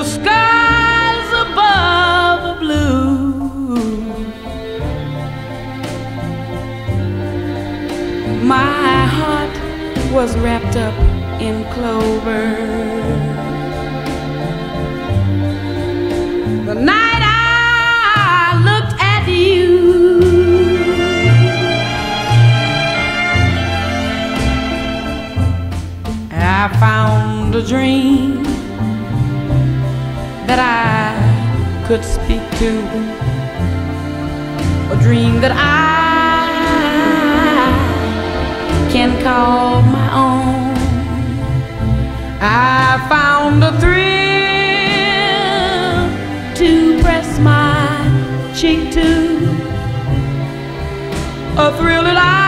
The skies above are blue. My heart was wrapped up in clover. The night I looked at you, I found a dream that I could speak to, a dream that I can call my own. I found a thrill to press my cheek to, a thrill that I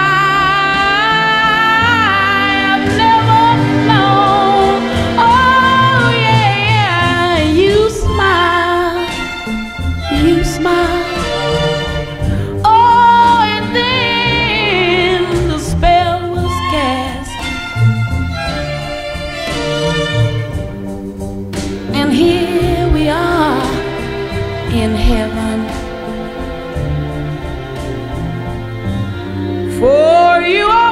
in heaven. For you are.